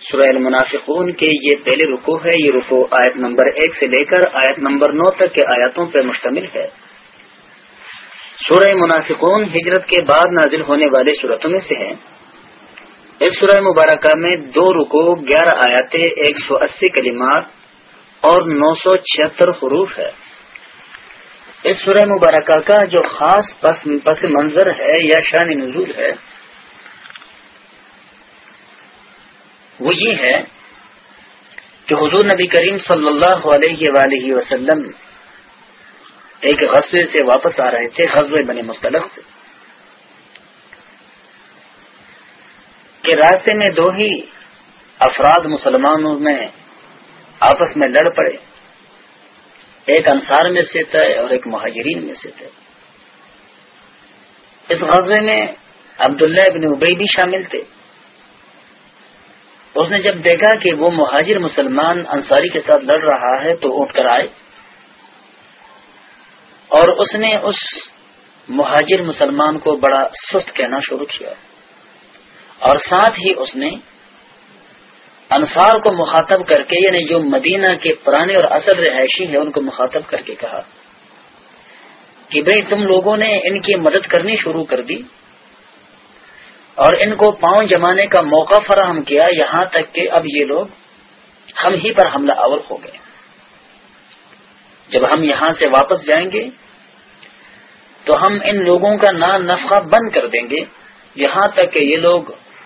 سورہ المنافقون کے یہ پہلے رکو ہے، یہ رکو آیت نمبر ایک سے لے کر آیت نمبر نو تک کے آیاتوں پر مشتمل ہے۔ سورہ منافقون ہجرت کے بعد نازل ہونے والے صورتوں میں سے ہیں۔ اس سورہ مبارکہ میں دو رکو گیارہ آیاتیں، ایک سو اسی کلمات اور نو سو چھہتر حروف ہے۔ اس سورہ مبارکہ کا جو خاص پس منظر ہے یا شان نزول ہے وہ یہ ہے کہ حضور نبی کریم صلی اللہ علیہ وآلہ وسلم ایک غصے سے واپس آ رہے تھے غزب بنے مستلق سے۔ کہ راستے میں دو ہی افراد مسلمانوں میں آپس میں لڑ پڑے۔ ایک انصار میں سے تھے اور ایک مہاجرین میں سے تھے۔ اس غزے میں عبداللہ ابن ابئی بھی شامل تھے۔ اس نے جب دیکھا کہ وہ مہاجر مسلمان انصاری کے ساتھ لڑ رہا ہے تو اٹھ کر آئے اور اس نے اس مہاجر مسلمان کو بڑا سست کہنا شروع کیا اور ساتھ ہی اس نے انصار کو مخاطب کر کے یعنی جو مدینہ کے پرانے اور اصل رہائشی ہیں، ان کو مخاطب کر کے کہا کہ بھئی تم لوگوں نے ان کی مدد کرنی شروع کر دی۔ اور ان کو پاؤں جمانے کا موقع فراہم کیا، یہاں تک کہ اب یہ لوگ ہم ہی پر حملہ آور ہو گئے۔ جب ہم یہاں سے واپس جائیں گے، تو ہم ان لوگوں کا نا نفقہ بند کر دیں گے۔ یہاں تک کہ یہ لوگ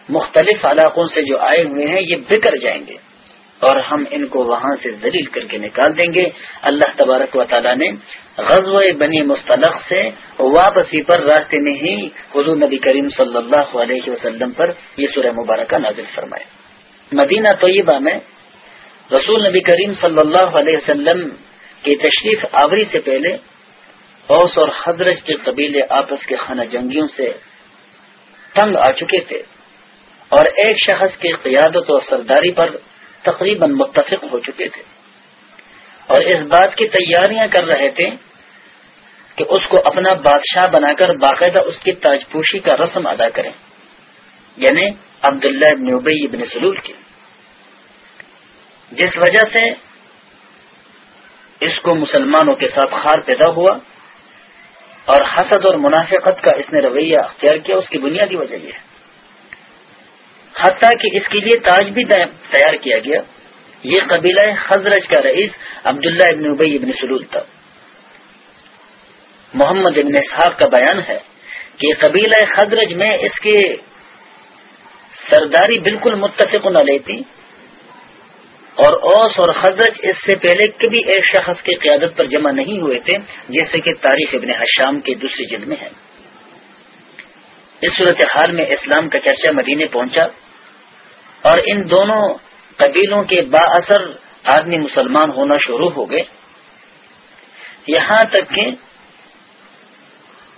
مختلف علاقوں سے جو آئے ہوئے ہیں، یہ بکر جائیں گے۔ اور ہم ان کو وہاں سے ذلیل کر کے نکال دیں گے۔ اللہ تبارک و تعالیٰ نے غزو بنی مستلق سے واپسی پر راستے میں ہی حضور نبی کریم صلی اللہ علیہ وسلم پر یہ سورہ مبارکہ نازل فرمائے مدینہ طیبہ میں رسول نبی کریم صلی اللہ علیہ وسلم کی تشریف آوری سے پہلے اوس اور حضرت کے قبیلے آپس کے خانہ جنگیوں سے تنگ آ چکے تھے اور ایک شخص کی قیادت اور سرداری پر تقریباً متفق ہو چکے تھے۔ اور اس بات کی تیاریاں کر رہے تھے کہ اس کو اپنا بادشاہ بنا کر باقاعدہ اس کی تاج پوشی کا رسم ادا کریں۔ یعنی عبداللہ ابن ابی ابن سلول کی۔ جس وجہ سے اس کو مسلمانوں کے ساتھ خار پیدا ہوا اور حسد اور منافقت کا اس نے رویہ اختیار کیا، اس کی بنیادی وجہ یہ ہے۔ حتیٰ کہ اس کے لیے تاج بھی تیار کیا گیا۔ یہ قبیلہ خزرج کا رئیس عبداللہ ابن ابئی ابن سلول تھا۔ محمد ابن اسحاق کا بیان ہے کہ قبیلہ خزرج میں اس کے سرداری بالکل متفق نہ لیتی اور اوس اور خزرج اس سے پہلے کبھی ایک شخص کی قیادت پر جمع نہیں ہوئے تھے، جیسے کہ تاریخ ابن حشام کے دوسری جلد میں ہے۔ اس صورت حال میں اسلام کا چرچا مدینے پہنچا اور ان دونوں قبیلوں کے با اثر آدمی مسلمان ہونا شروع ہو گئے۔ یہاں تک کہ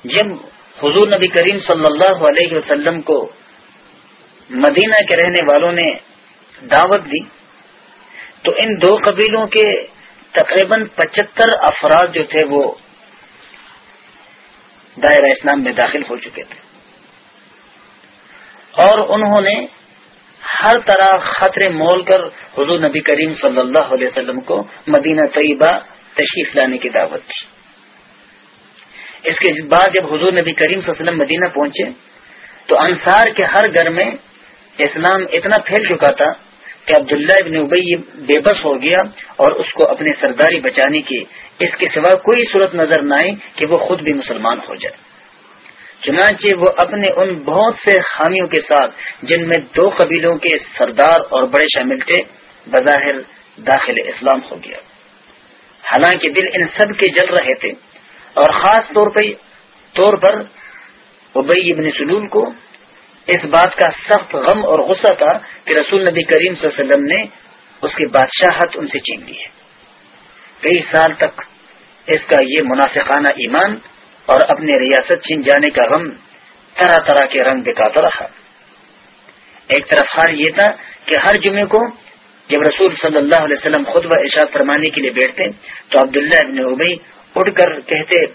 جب حضور نبی کریم صلی اللہ علیہ وسلم کو مدینہ کے رہنے والوں نے دعوت دی، تو ان دو قبیلوں کے تقریباً پچہتر افراد جو تھے وہ دائرہ اسلام میں داخل ہو چکے تھے۔ اور انہوں نے ہر طرح خطرے مول کر حضور نبی کریم صلی اللہ علیہ وسلم کو مدینہ طیبہ تشریف لانے کی دعوت دی۔ اس کے بعد جب حضور نبی کریم صلی اللہ علیہ وسلم مدینہ پہنچے، تو انصار کے ہر گھر میں اسلام اتنا پھیل چکا تھا کہ عبداللہ ابن ابئی بے بس ہو گیا اور اس کو اپنی سرداری بچانے کی اس کے سوا کوئی صورت نظر نہ آئی کہ وہ خود بھی مسلمان ہو جائے۔ چنانچہ وہ اپنے ان بہت سے خامیوں کے ساتھ، جن میں دو قبیلوں کے سردار اور بڑے شامل تھے، بظاہر داخل اسلام ہو گیا۔ حالانکہ دل ان سب کے جل رہے تھے، اور خاص طور پر طور پر ابئی ابن سلول کو اس بات کا سخت غم اور غصہ تھا کہ رسول نبی کریم صلی اللہ علیہ وسلم نے اس کی بادشاہت ان سے چین لی ہے۔ کئی سال تک اس کا یہ منافقانہ ایمان اور اپنے ریاست چین جانے کا غم طرح طرح کے رنگ دکھاتا رہا۔ ایک طرف حال یہ تھا کہ ہر جمعے کو جب رسول صلی اللہ علیہ وسلم خود و فرمانے کے لیے بیٹھتے تو عبداللہ ابن ابئی اٹھ کر کہتے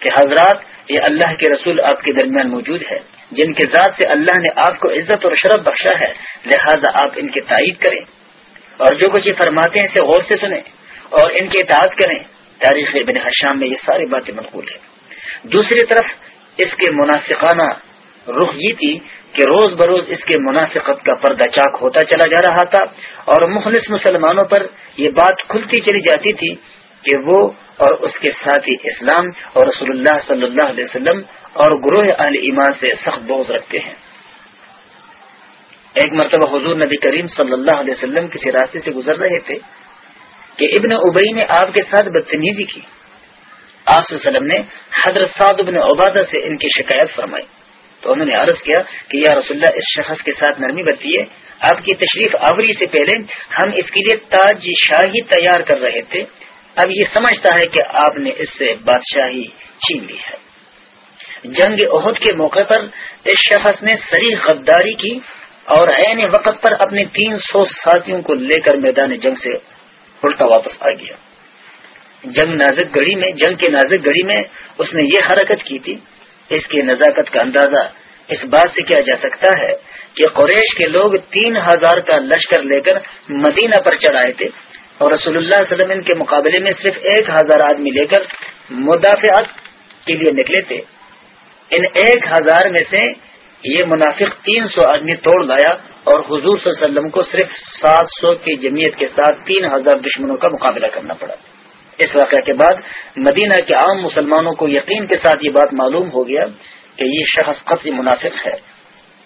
کہ حضرات، یہ اللہ کے رسول آپ کے درمیان موجود ہے، جن کے ذات سے اللہ نے آپ کو عزت اور شرف بخشا ہے، لہذا آپ ان کی تائید کریں۔ اور جو کچھ یہ فرماتے ہیں اسے غور سے سنیں اور ان کی اطاعت کریں۔ تاریخ ابن حشام میں یہ ساری باتیں منقول ہیں۔ دوسری طرف اس کے منافقانہ رخ یہ تھی کہ روز بروز اس کے منافقت کا پردہ چاک ہوتا چلا جا رہا تھا اور مخلص مسلمانوں پر یہ بات کھلتی چلی جاتی تھی کہ وہ اور اس کے ساتھی اسلام اور رسول اللہ صلی اللہ علیہ وسلم اور گروہ علی ایمان سے سخت بوجھ رکھتے ہیں۔ ایک مرتبہ حضور نبی کریم صلی اللہ علیہ وسلم کسی راستے سے گزر رہے تھے کہ ابن ابئی نے آپ کے ساتھ بدتمیزی کی۔ آپ وسلم نے حضرت سعد ابن عبادہ سے ان کی شکایت فرمائی۔ تو انہوں نے عرض کیا کہ یا رسول اللہ، اس شخص کے ساتھ نرمی برتی ہے۔ آپ کی تشریف آوری سے پہلے ہم اس کے لیے تاج شاہی تیار کر رہے تھے۔ اب یہ سمجھتا ہے کہ آپ نے اس سے بادشاہی چھین لی ہے۔ جنگ عہد کے موقع پر اس شخص نے سری غداری کی اور عین وقت پر اپنے تین سو ساتھیوں کو لے کر میدان جنگ سے الٹا واپس آ گیا۔ جنگ نازک گڑی میں، جنگ کے نازک گڑی میں اس نے یہ حرکت کی تھی، اس کی نزاکت کا اندازہ اس بات سے کیا جا سکتا ہے کہ قریش کے لوگ تین ہزار کا لشکر لے کر مدینہ پر چڑھائے تھے اور رسول اللہ علیہ وسلم کے مقابلے میں صرف ایک ہزار آدمی لے کر مدافعات کے لیے نکلے تھے۔ ان ایک ہزار میں سے یہ منافق تین سو آدمی توڑ لایا اور حضور صلی اللہ علیہ وسلم کو صرف سات سو کی جمعیت کے ساتھ تین ہزار دشمنوں کا مقابلہ کرنا پڑا۔ اس واقعہ کے بعد مدینہ کے عام مسلمانوں کو یقین کے ساتھ یہ بات معلوم ہو گیا کہ یہ شخص قطعی منافق ہے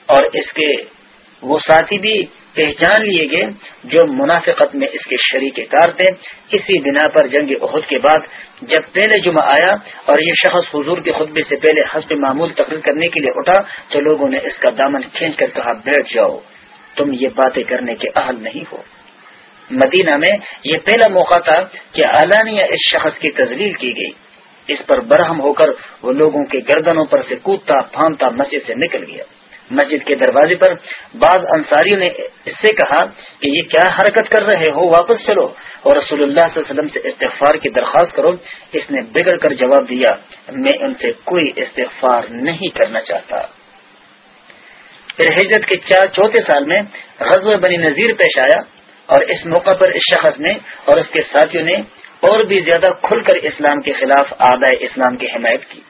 اور اس کے وہ ساتھی بھی پہچان لیے گئے جو منافقت میں اس کے شریک کار تھے۔ اسی بنا پر جنگ عہد کے بعد جب پہلے جمعہ آیا اور یہ شخص حضور کے خطبے سے پہلے حسب معمول تقریر کرنے کے لیے اٹھا تو لوگوں نے اس کا دامن کھینچ کر کہا، بیٹھ جاؤ، تم یہ باتیں کرنے کے اہل نہیں ہو۔ مدینہ میں یہ پہلا موقع تھا کہ اعلانیہ اس شخص کی تزلیل کی گئی۔ اس پر برہم ہو کر وہ لوگوں کے گردنوں پر سے کودتا، پھانتا مسجد سے نکل گیا۔ مسجد کے دروازے پر بعض انصاریوں نے اس سے کہا کہ یہ کیا حرکت کر رہے ہو، واپس چلو۔ اور رسول اللہ صلی اللہ علیہ وسلم سے استغفار کی درخواست کرو۔ اس نے بگڑ کر جواب دیا، میں ان سے کوئی استغفار نہیں کرنا چاہتا۔ پھر حجرت کے چار چوتھے سال میں غزوہ بنی نذیر پیش آیا۔ اور اس موقع پر اس شخص نے اور اس کے ساتھیوں نے اور بھی زیادہ کھل کر اسلام کے خلاف آدھا اسلام کی حمایت کی۔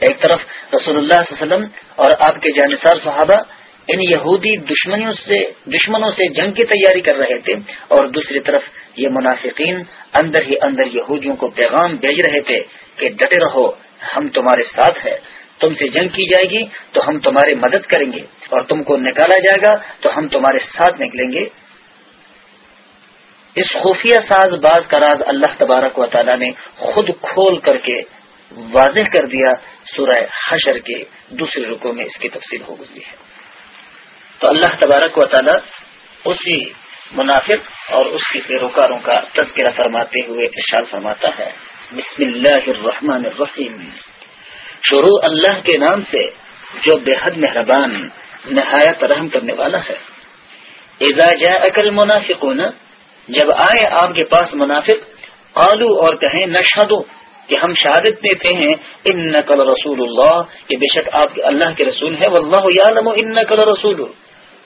ایک طرف رسول اللہ صلی اللہ علیہ وسلم اور آپ کے جانصار صحابہ ان یہودی دشمنوں سے دشمنوں سے جنگ کی تیاری کر رہے تھے اور دوسری طرف یہ منافقین اندر ہی اندر یہودیوں کو پیغام بھیج رہے تھے کہ ڈٹے رہو، ہم تمہارے ساتھ ہیں۔ تم سے جنگ کی جائے گی تو ہم تمہاری مدد کریں گے اور تم کو نکالا جائے گا تو ہم تمہارے ساتھ نکلیں گے۔ اس خفیہ ساز باز کا راز اللہ تبارک و تعالی نے خود کھول کر کے واضح کر دیا، سورہ حشر کے دوسرے رکو میں اس کی تفصیل ہو گزری ہے۔ تو اللہ تبارک و تعالی اسی منافق اور اس کے پیروکاروں کا تذکرہ فرماتے ہوئے ارشاد فرماتا ہے، بسم اللہ الرحمن الرحیم۔ شروع اللہ کے نام سے جو بے حد مہربان، نہایت رحم کرنے والا ہے۔ اذا جاء منافقون جب آئے آپ کے پاس منافق قالو اور کہیں، نشہدو، کہ ہم شہادت دیتے ہیں ان نقل رسول اللہ، کہ بے شک آپ اللہ کے رسول ہیں، واللہ یعلم ان نقل رسول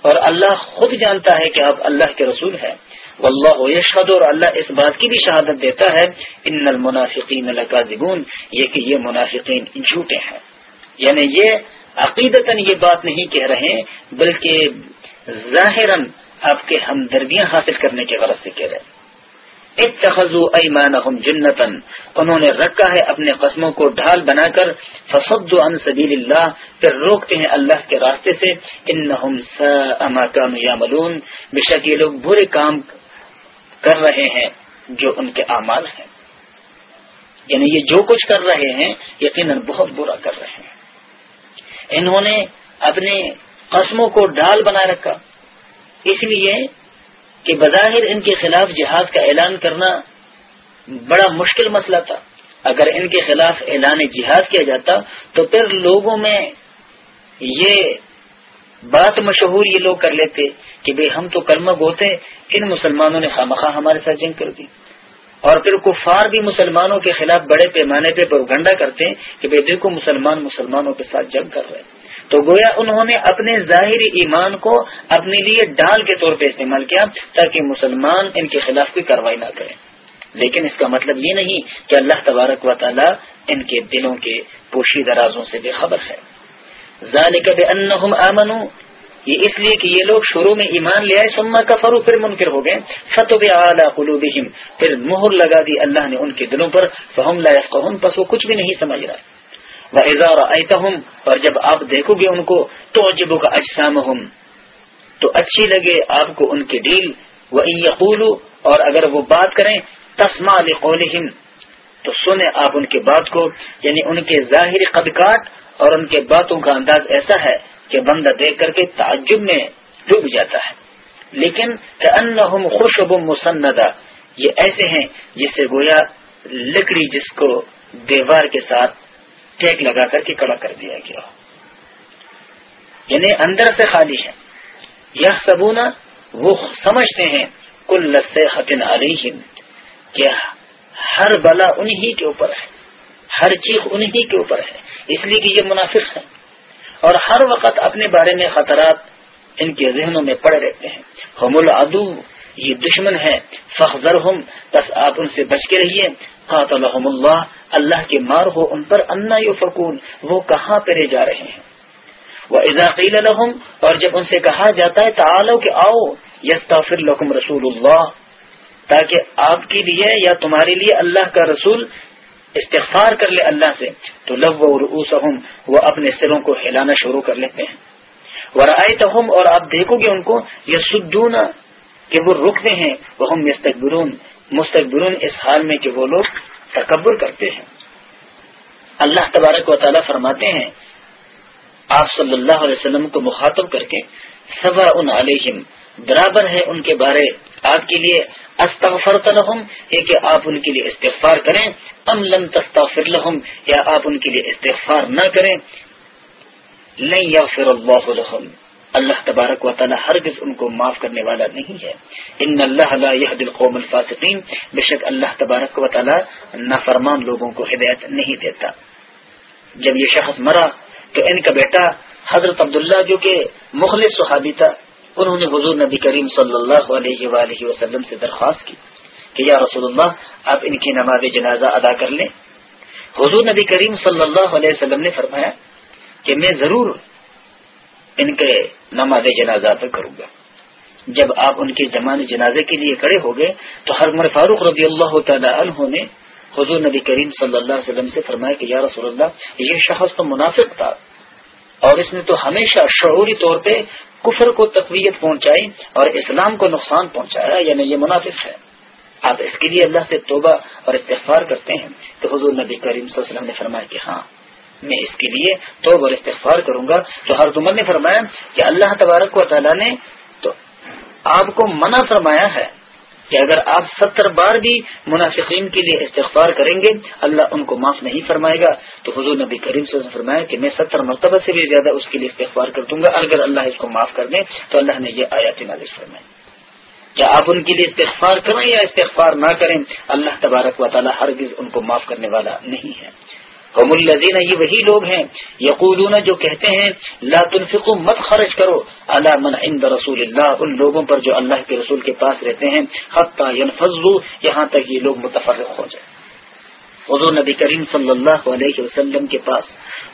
اور اللہ خود جانتا ہے کہ آپ اللہ کے رسول ہیں۔ واللہ یشہد، اور اللہ اس بات کی بھی شہادت دیتا ہے، ان المنافقین لکاذبون۔ یہ کہ یہ منافقین جھوٹے ہیں۔ یعنی یہ عقیدتاً یہ بات نہیں کہہ رہے بلکہ ظاہراً آپ کے ہمدردیاں حاصل کرنے کے غرض سے کہہ رہے اتخذوا ایمانہم جنتن انہوں نے رکھا ہے اپنے قسموں کو ڈھال بنا کر فصد عن سبیل اللہ، پھر روکتے ہیں اللہ کے راستے سے، انہم ساء ما كانوا يعملون بے شک یہ لوگ برے کام کر رہے ہیں جو ان کے اعمال ہیں۔ یعنی یہ جو کچھ کر رہے ہیں، یقیناً بہت برا کر رہے ہیں۔ انہوں نے اپنے قسموں کو ڈال بنا رکھا۔ اس لیے کہ بظاہر ان کے خلاف جہاد کا اعلان کرنا بڑا مشکل مسئلہ تھا۔ اگر ان کے خلاف اعلان جہاد کیا جاتا تو پھر لوگوں میں یہ بات مشہور یہ لوگ کر لیتے کہ بھئی ہم تو کلمہ گوتے، ان مسلمانوں نے خامخواہ ہمارے ساتھ جنگ کر دی۔ اور پھر کفار بھی مسلمانوں کے خلاف بڑے پیمانے پہ پروگنڈا کرتے ہیں کہ بھائی دیکھو مسلمان مسلمانوں کے ساتھ جنگ کر رہے ہیں۔ تو گویا انہوں نے اپنے ظاہری ایمان کو اپنے لیے ڈال کے طور پہ استعمال کیا تاکہ مسلمان ان کے خلاف کوئی کاروائی نہ کریں لیکن اس کا مطلب یہ نہیں کہ اللہ تبارک و تعالی ان کے دلوں کے پوشی درازوں سے بے خبر ہے۔ ذالک بانہم آمنوا، یہ اس لیے کہ یہ لوگ شروع میں ایمان لے آئے سما کا فرو پھر منکر ہو گئے۔ فتح اعلیٰ قلوبہم پھر مہر لگا دی اللہ نے ان کے دلوں پر۔ فہم لا يفقهون، پس وہ کچھ بھی نہیں سمجھ رہا وَإِذَا رَأَيْتَهُمْ، اور جب آپ دیکھو گے ان کو تو عجبک اجسامہم تو اچھی لگے آپ کو ان کے دل۔ وَإِن يَقُولُوا، اور اگر وہ بات کریں، تسمع لقولہم تو سنیں آپ ان کے بات کو یعنی ان کے ظاہری قدکاٹ، اور ان کے باتوں کا انداز ایسا ہے کہ بندہ دیکھ کر کے تعجب میں ڈوب جاتا ہے۔ لیکن خوشب مسندہ یہ ایسے ہیں جس سے گویا لکڑی جس کو دیوار کے ساتھ ٹیک لگا کر کے کڑا کر دیا گیا۔ یعنی اندر سے خالی ہے۔ یہ سبونا وہ سمجھتے ہیں، کل لسے حتن علیہم، کہ ہر بلا انہی کے اوپر ہے۔ ہر چیز انہی کے اوپر ہے۔ اس لیے کہ یہ منافق ہے اور ہر وقت اپنے بارے میں خطرات ان کے ذہنوں میں پڑے رہتے ہیں۔ ہم العدو، یہ دشمن ہے فخر ہم بس آپ ان سے بچ کے رہیے۔ قاتل اللہ اللہ کے مار ہو ان پر، انا یو وہ کہاں پہ جا رہے ہیں؟ وہ اضافی الحم اور جب ان سے کہا جاتا ہے، تعالو کہ آؤ یستافر لکم رسول اللہ، تاکہ آپ کے لیے یا تمہارے لیے اللہ کا رسول استغفار کر لے اللہ سے، تو لو رؤوسہم وہ اپنے سروں کو ہلانا شروع کر لیتے ہیں۔ ورائتہم اور آپ دیکھو گے ان کو، یسدون، کہ وہ رکتے ہیں وہ ہم مستقبرون مستقبرون اس حال میں کہ وہ لوگ تکبر کرتے ہیں۔ اللہ تبارک و تعالیٰ فرماتے ہیں، آپ صلی اللہ علیہ وسلم کو مخاطب کر کے سوا ان علیہم، برابر ہے ان کے بارے آپ کے لیے، استغفرت لهم ہے کہ آپ ان کے لیے استغفار کریں، ام لم تستغفر لهم یا آپ ان کے لیے استغفار نہ کریں، لن یغفر اللہ لهم اللہ تبارک و تعالی ہرگز ان کو معاف کرنے والا نہیں ہے۔ ان اللہ لا يهدي القوم الفاسقين بے شک اللہ تبارک و تعالی نافرمان لوگوں کو ہدایت نہیں دیتا۔ جب یہ شخص مرا تو ان کا بیٹا حضرت عبداللہ جو کہ مخلص صحابی تھا، انہوں نے حضور نبی کریم صلی اللہ علیہ وآلہ وسلم سے درخواست کی کہ یا رسول اللہ، آپ ان کی نماز جنازہ ادا کر لیں۔ حضور نبی کریم صلی اللہ علیہ وسلم نے فرمایا کہ میں ضرور ان کے نماز جنازہ ادا کروں گا۔ جب آپ ان کے جمان جنازے کے لیے کھڑے ہو گئے، تو حرمر فاروق رضی اللہ تعالی عنہ نے حضور نبی کریم صلی اللہ علیہ وسلم سے فرمایا کہ یا رسول اللہ، یہ شخص تو منافق تھا۔ اور اس نے تو ہمیشہ شعوری طور پہ کفر کو تقویت پہنچائی اور اسلام کو نقصان پہنچایا یعنی یہ منافق ہے۔ آپ اس کے لیے اللہ سے توبہ اور استغفار کرتے ہیں۔ تو حضور نبی کریم صلی اللہ علیہ وسلم نے فرمایا کہ ہاں میں اس کے لیے توبہ اور استغفار کروں گا۔ تو ہر عمر نے فرمایا کہ اللہ تبارک و تعالیٰ نے تو آپ کو منع فرمایا ہے کہ اگر آپ ستر بار بھی منافقین کے لیے استغفار کریں گے، اللہ ان کو معاف نہیں فرمائے گا۔ تو حضور نبی کریم سے فرمایا کہ میں ستر مرتبہ سے بھی زیادہ اس کے لیے استغفار کر دوں گا۔ اگر اللہ اس کو معاف کر دیں تو اللہ نے یہ آیات نازش فرمائے کیا آپ ان کے لیے استغفار کریں یا استغفار نہ کریں، اللہ تبارک و تعالیٰ ہرگز ان کو معاف کرنے والا نہیں ہے۔ قم الزین یہ وہی لوگ ہیں، یقولون جو کہتے ہیں، لا تنفقوا مت خرچ کرو اللہ من عند رسول اللہ، ان لوگوں پر جو اللہ کے رسول کے پاس رہتے ہیں، حتی ينفضوا یہاں تک یہ لوگ متفرق ہو جائیں۔ حضور نبی کریم صلی اللہ علیہ وسلم کے پاس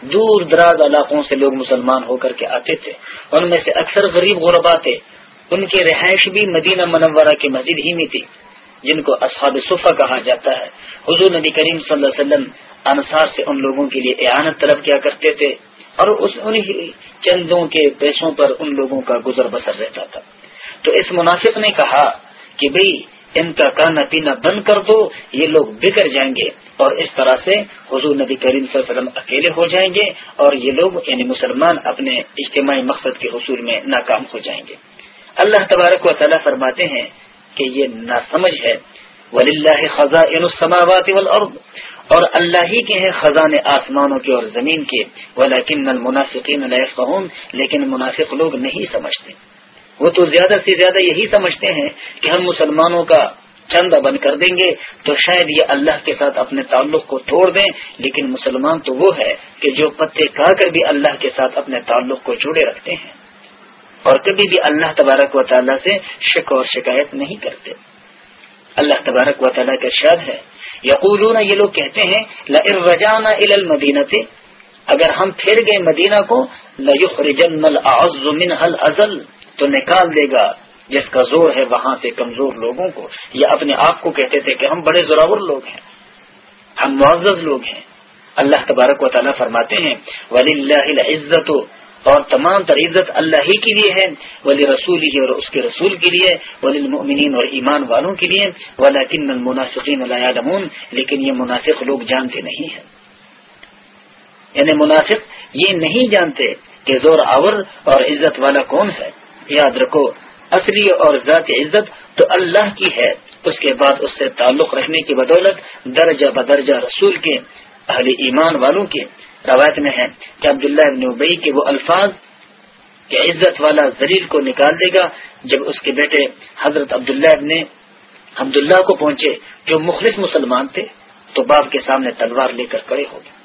دور دراز علاقوں سے لوگ مسلمان ہو کر کے آتے تھے۔ ان میں سے اکثر غریب غربا تھے۔ ان کی رہائش بھی مدینہ منورہ کی مسجد ہی میں تھی۔ جن کو اصحاب صفا کہا جاتا ہے۔ حضور نبی کریم صلی اللہ علیہ وسلم انصار سے ان لوگوں کے لیے اعانت طلب کیا کرتے تھے اور اس انہی چندوں کے پیسوں پر ان لوگوں کا گزر بسر رہتا تھا۔ تو اس منافق نے کہا کہ بھئی ان کا کھانا پینا بند کر دو، یہ لوگ بکر جائیں گے اور اس طرح سے حضور نبی کریم صلی اللہ علیہ وسلم اکیلے ہو جائیں گے اور یہ لوگ یعنی مسلمان اپنے اجتماعی مقصد کے حصول میں ناکام ہو جائیں گے۔ اللہ تبارک و تعالیٰ فرماتے ہیں کہ یہ ناسمجھ ہے۔ ولی اللہ خزاں السماوات والارض اور اللہ ہی کے ہیں خزان آسمانوں کے اور زمین کے۔ ولیکن المنافقین لا لیکن منافق لوگ نہیں سمجھتے۔ وہ تو زیادہ سے زیادہ یہی سمجھتے ہیں کہ ہم مسلمانوں کا چند بند کر دیں گے تو شاید یہ اللہ کے ساتھ اپنے تعلق کو توڑ دیں۔ لیکن مسلمان تو وہ ہے کہ جو پتے کھا کر بھی اللہ کے ساتھ اپنے تعلق کو جڑے رکھتے ہیں۔ اور کبھی بھی اللہ تبارک و تعالیٰ سے شک اور شکایت نہیں کرتے۔ اللہ تبارک و تعالیٰ کا شاد ہے۔ یقولون، یہ لوگ کہتے ہیں لرجانا المدینہ اگر ہم پھر گئے مدینہ کو لخرجن ازل تو نکال دے گا، جس کا زور ہے وہاں سے کمزور لوگوں کو۔ یا اپنے آپ کو کہتے تھے کہ ہم بڑے زوراور لوگ ہیں۔ ہم معزز لوگ ہیں۔ اللہ تبارک و تعالیٰ فرماتے ہیں ولی اللہ عزت اور تمام تر عزت اللہ ہی کے لیے ہے ولی رسول ہی اور اس کے رسول کے لیے ولی المؤمنین اور ایمان والوں کے لیے، ولیکن المنافقین لا يعلمون لیکن یہ منافق لوگ جانتے نہیں ہیں۔ یعنی منافق یہ نہیں جانتے کہ زور آور اور عزت والا کون ہے۔ یاد رکھو، اصلی اور ذات عزت تو اللہ کی ہے۔ اس کے بعد اس سے تعلق رکھنے کی بدولت درجہ بدرجہ رسول کے، اہل ایمان والوں کے۔ روایت میں ہے کہ عبداللہ ابن ابئی کے وہ الفاظ کہ عزت والا زلیل کو نکال دے گا جب اس کے بیٹے حضرت عبداللہ ابن عبداللہ کو پہنچے جو مخلص مسلمان تھے، تو باپ کے سامنے تلوار لے کر کڑے ہو گئے۔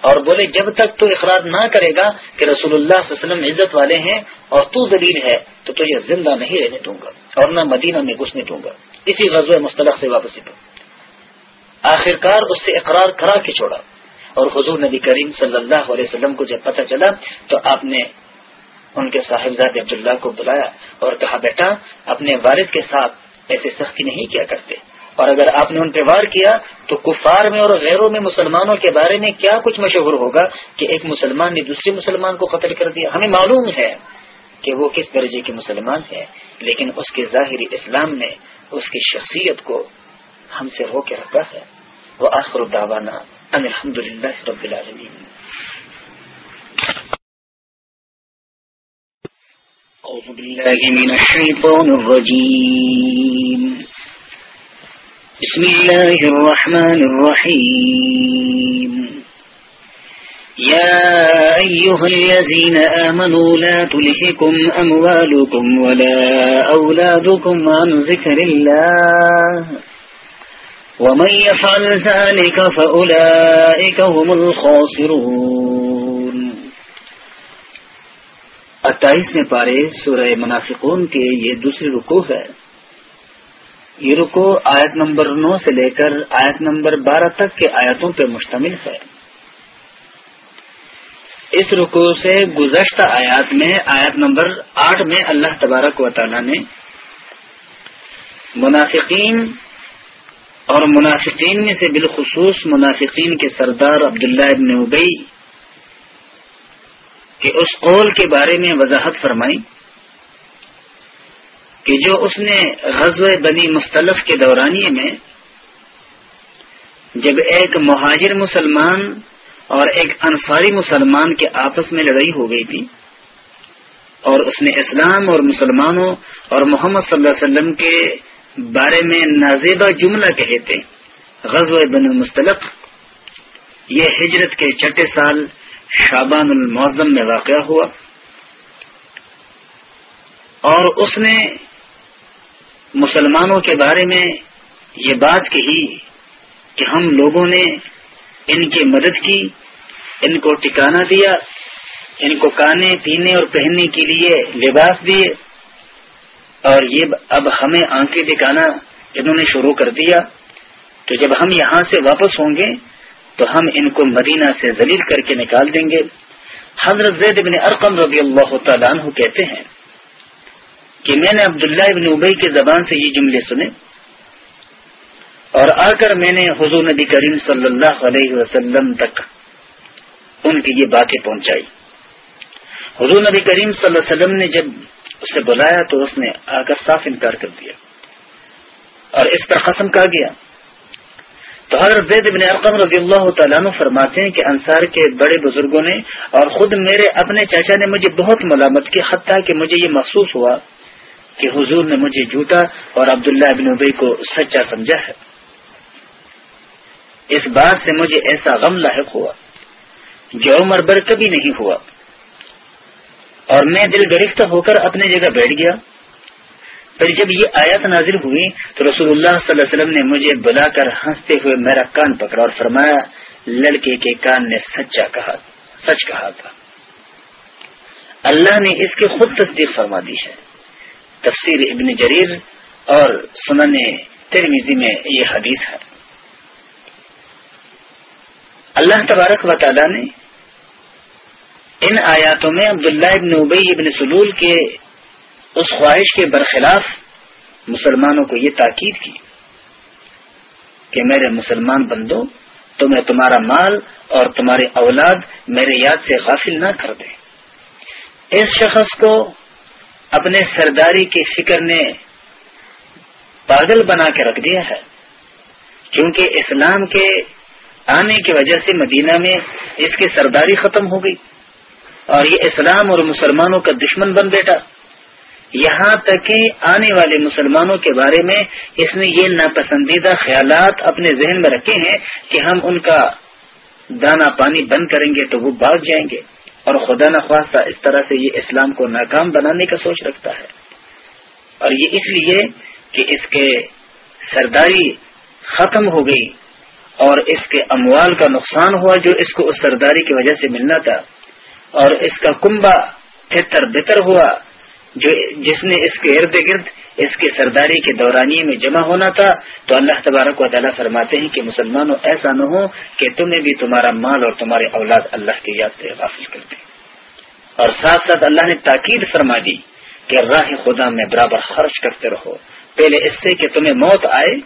اور بولے، جب تک تو اقرار نہ کرے گا کہ رسول اللہ صلی اللہ علیہ وسلم عزت والے ہیں اور تو ذلیل ہے، تو تجھے زندہ نہیں رہنے دوں گا اور نہ مدینہ میں گھسنے دوں گا۔ اسی غزوہ مستلق سے واپسی پر۔ آخرکار اس سے اقرار کرا کے چھوڑا۔ اور حضور نبی کریم صلی اللہ علیہ وسلم کو جب پتہ چلا تو آپ نے ان کے صاحبزاد عبداللہ کو بلایا اور کہا، بیٹا، اپنے والد کے ساتھ ایسے سختی نہیں کیا کرتے اور اگر آپ نے ان پہ وار کیا تو کفار میں اور غیروں میں مسلمانوں کے بارے میں کیا کچھ مشہور ہوگا کہ ایک مسلمان نے دوسرے مسلمان کو قتل کر دیا؟ ہمیں معلوم ہے کہ وہ کس درجے کے مسلمان ہے لیکن اس کے ظاہری اسلام نے اس کی شخصیت کو ہم سے ہو کے رکھا ہے۔ وہ آخر الداوانا الحمد للہ رب العالمین أعوذ بالله من الشيطان الرجيم. بسم الله الرحمن الرحيم. يا أيها الذين آمنوا لا تلهكم أموالكم ولا أولادكم عن ذكر الله. ومن يفعل ذلك فأولئك هم الخاسرون. اٹھائیسویں پارے سورہ منافقون کے یہ دوسری رکو ہے. یہ رکو آیت نمبر نو سے لے کر آیت نمبر بارہ تک کے آیتوں پر مشتمل ہے. اس رکو سے گزشتہ آیات میں آیت نمبر آٹھ میں اللہ تبارک و تعالی نے منافقین اور منافقین میں سے بالخصوص منافقین کے سردار عبداللہ ابن ابئی کہ اس قول کے بارے میں وضاحت فرمائی کہ جو اس نے غزو بنی مستلف کے دورانیے میں جب ایک مہاجر مسلمان اور ایک انصاری مسلمان کے آپس میں لڑائی ہو گئی تھی اور اس نے اسلام اور مسلمانوں اور محمد صلی اللہ علیہ وسلم کے بارے میں نازیبہ جملہ کہے تھے۔ غزو بن مستلق، یہ ہجرت کے چھٹے سال شابان المعظم میں واقع ہوا۔ اور اس نے مسلمانوں کے بارے میں یہ بات کہی کہ ہم لوگوں نے ان کی مدد کی، ان کو ٹکانا دیا، ان کو کانے پینے اور پہننے کے لیے لباس دیے۔ اور یہ اب ہمیں آنکھیں دکھانا انہوں نے شروع کر دیا، تو جب ہم یہاں سے واپس ہوں گے، تو ہم ان کو مدینہ سے ذلیل کر کے نکال دیں گے۔ حضرت زید بن ارقم رضی اللہ تعالیٰ عنہ کہتے ہیں کہ میں نے عبداللہ ابن ابئی کی زبان سے یہ جملے سنے اور آ کر میں نے حضور نبی کریم صلی اللہ علیہ وسلم تک ان کی یہ باتیں پہنچائی۔ حضور نبی کریم صلی اللہ علیہ وسلم نے جب اسے بلایا تو اس نے آ کر صاف انکار کر دیا اور اس پر قسم کہا گیا۔ تو حضرت زید بن ارقم رضی اللہ تعالیٰ عنہ فرماتے ہیں کہ انصار کے بڑے بزرگوں نے اور خود میرے اپنے چاچا نے مجھے بہت ملامت کی، حتیٰ کہ مجھے یہ محسوس ہوا کہ حضور نے مجھے جھوٹا اور عبداللہ ابن ابئی کو سچا سمجھا ہے۔ اس بات سے مجھے ایسا غم لاحق ہوا جو عمر بر کبھی نہیں ہوا۔ اور میں دل گرفتہ ہو کر اپنے جگہ بیٹھ گیا۔ پھر جب یہ آیت نازل ہوئی تو رسول اللہ صلی اللہ علیہ وسلم نے مجھے بلا کر ہنستے ہوئے میرا کان پکڑا اور فرمایا، لڑکے کے کان نے سچا کہا، سچ کہا تھا۔ اللہ نے اس کی خود تصدیق فرما دی ہے۔ تفسیر ابن جریر اور سنن ترمیزی میں یہ حدیث ہے۔ اللہ تبارک و تعالی نے ان آیاتوں میں عبداللہ ابن ابئی ابن سلول کے اس خواہش کے برخلاف مسلمانوں کو یہ تاکید کی کہ میرے مسلمان بندو، تمہیں تمہارا مال اور تمہاری اولاد میرے یاد سے غافل نہ کر دیں۔ اس شخص کو اپنے سرداری کی فکر نے پاگل بنا کے رکھ دیا ہے۔ کیونکہ اسلام کے آنے کی وجہ سے مدینہ میں اس کی سرداری ختم ہو گئی۔ اور یہ اسلام اور مسلمانوں کا دشمن بن بیٹا۔ یہاں تک کہ آنے والے مسلمانوں کے بارے میں اس نے یہ ناپسندیدہ خیالات اپنے ذہن میں رکھے ہیں کہ ہم ان کا دانا پانی بند کریں گے تو وہ بھاگ جائیں گے۔ اور خدا نخواستہ اس طرح سے یہ اسلام کو ناکام بنانے کا سوچ رکھتا ہے۔ اور یہ اس لیے کہ اس کے سرداری ختم ہو گئی اور اس کے اموال کا نقصان ہوا جو اس کو اس سرداری کی وجہ سے ملنا تھا۔ اور اس کا کنبا تھر بتر ہوا جو جس نے اس کے ارد گرد اس کے سرداری کے دورانی میں جمع ہونا تھا۔ تو اللہ تبارک و تعالیٰ فرماتے ہیں کہ مسلمانوں ایسا نہ ہو کہ تمہیں بھی تمہارا مال اور تمہارے اولاد اللہ کی یاد سے غافل کر دیں اور ساتھ ساتھ اللہ نے تاکید فرما دی کہ راہ خدا میں برابر خرچ کرتے رہو۔ پہلے اس سے کہ تمہیں موت آئے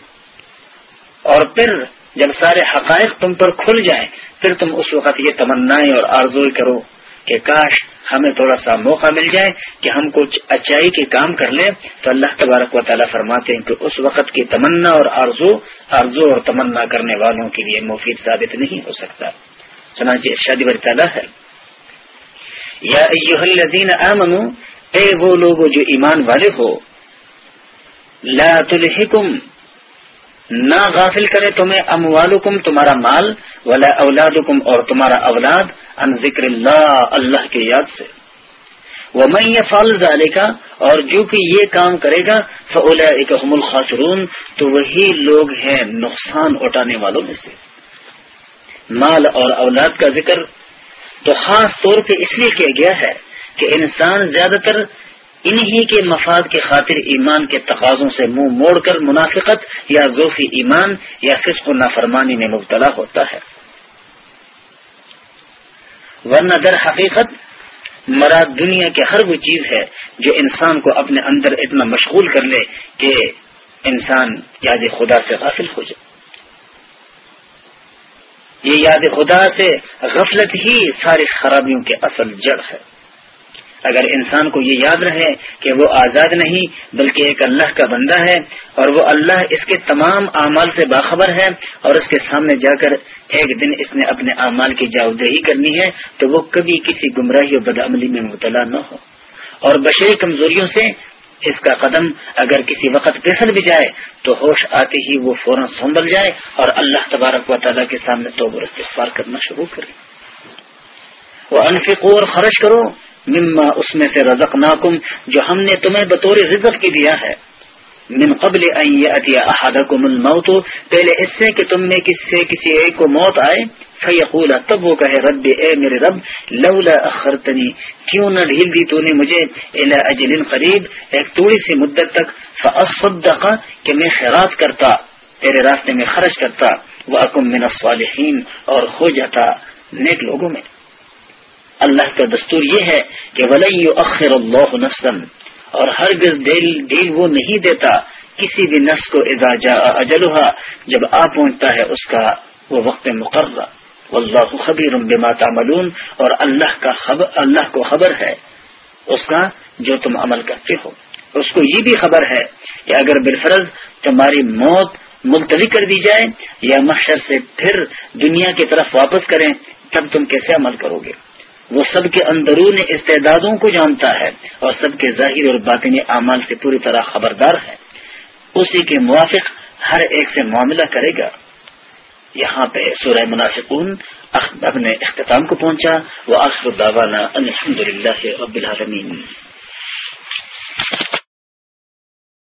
اور پھر جب سارے حقائق تم پر کھل جائیں، پھر تم اس وقت یہ تمنائیں اور آرزوئی کرو۔ کہ کاش ہمیں تھوڑا سا موقع مل جائے کہ ہم کچھ اچائی کے کام کر لیں، تو اللہ تبارک و تعالیٰ فرماتے ہیں کہ اس وقت کی تمنا اور آرزو آرزو اور تمنا کرنے والوں کے لیے مفید ثابت نہیں ہو سکتا۔ چنانچہ شادی بری تعالیٰ ہے۔ یا الذین آمنو، اے وہ لوگ جو ایمان والے ہو، لا تلحکم نہ غافل کرے تمہیں اموالکم، تمہارا مال، ولا اولادکم اور تمہارا اولاد ان ذکر اللہ اللہ کے یاد سے۔ وہ میں یہ فال ڈالے گا اور جو کہ یہ کام کرے گا فلا اکم الخاصرون تو وہی لوگ ہیں نقصان اٹھانے والوں میں سے۔ مال اور اولاد کا ذکر تو خاص طور پہ اس لیے کیا گیا ہے کہ انسان زیادہ تر انہی کے مفاد کے خاطر ایمان کے تقاضوں سے منہ مو موڑ کر منافقت یا ذوفی ایمان یا فسق و نافرمانی میں مبتلا ہوتا ہے۔ ورنہ در حقیقت مراد دنیا کے ہر وہ چیز ہے جو انسان کو اپنے اندر اتنا مشغول کر لے کہ انسان یاد خدا سے غافل ہو جائے۔ یہ یاد خدا سے غفلت ہی ساری خرابیوں کے اصل جڑ ہے۔ اگر انسان کو یہ یاد رہے کہ وہ آزاد نہیں بلکہ ایک اللہ کا بندہ ہے اور وہ اللہ اس کے تمام اعمال سے باخبر ہے اور اس کے سامنے جا کر ایک دن اس نے اپنے اعمال کی جاودہی کرنی ہے، تو وہ کبھی کسی گمراہی و بدعملی میں مبتلا نہ ہو۔ اور بشری کمزوریوں سے اس کا قدم اگر کسی وقت پھسل بھی جائے، تو ہوش آتے ہی وہ فوراً سنبھل جائے اور اللہ تبارک و تعالیٰ کے سامنے تو استغفار کرنا شروع کرے۔ وہ انفقور اور خرچ کرو۔ مما اس میں سے رزق ناکم جو ہم نے تمہیں بطور رزق کی دیا ہے۔ من قبل احدکم الموت، پہلے اس سے کہ تم میں کس سے کسی ایک کو موت آئے۔ فیقول، تب وہ کہے رب اے میرے رب، لولا اخرتنی، کیوں نہ ڈھیل دی تو نے مجھے الى اجل قریب، ایک تھوڑی سی مدت تک۔ فاصدق، کہ میں خیرات کرتا، تیرے راستے میں خرچ کرتا۔ وہ اکم من الصالحین اور ہو جاتا نیک لوگوں میں۔ اللہ کا دستور یہ ہے کہ ولی اخر اللہ نفسن اور ہر گز دل دل وہ نہیں دیتا کسی بھی نفس کو اجازا اجلحا جب آ پہنچتا ہے اس کا وہ وقت مقررہ۔ واللہ خبیر بما تعملون۔ اور اللہ کا خبر اللہ کو خبر ہے۔ اس کا جو تم عمل کرتے ہو۔ اس کو یہ بھی خبر ہے کہ اگر بالفرض تمہاری موت ملتوی کر دی جائے یا محشر سے پھر دنیا کی طرف واپس کریں، تب تم کیسے عمل کرو گے؟ وہ سب کے اندرون استعدادوں کو جانتا ہے اور سب کے ظاہر اور باطنی اعمال سے پوری طرح خبردار ہے۔ اسی کے موافق ہر ایک سے معاملہ کرے گا۔ یہاں پہ سورہ منافقون اپنے اختتام کو پہنچا۔ وہ اخر الحمد للہ رب العالمین۔